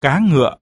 cá ngựa.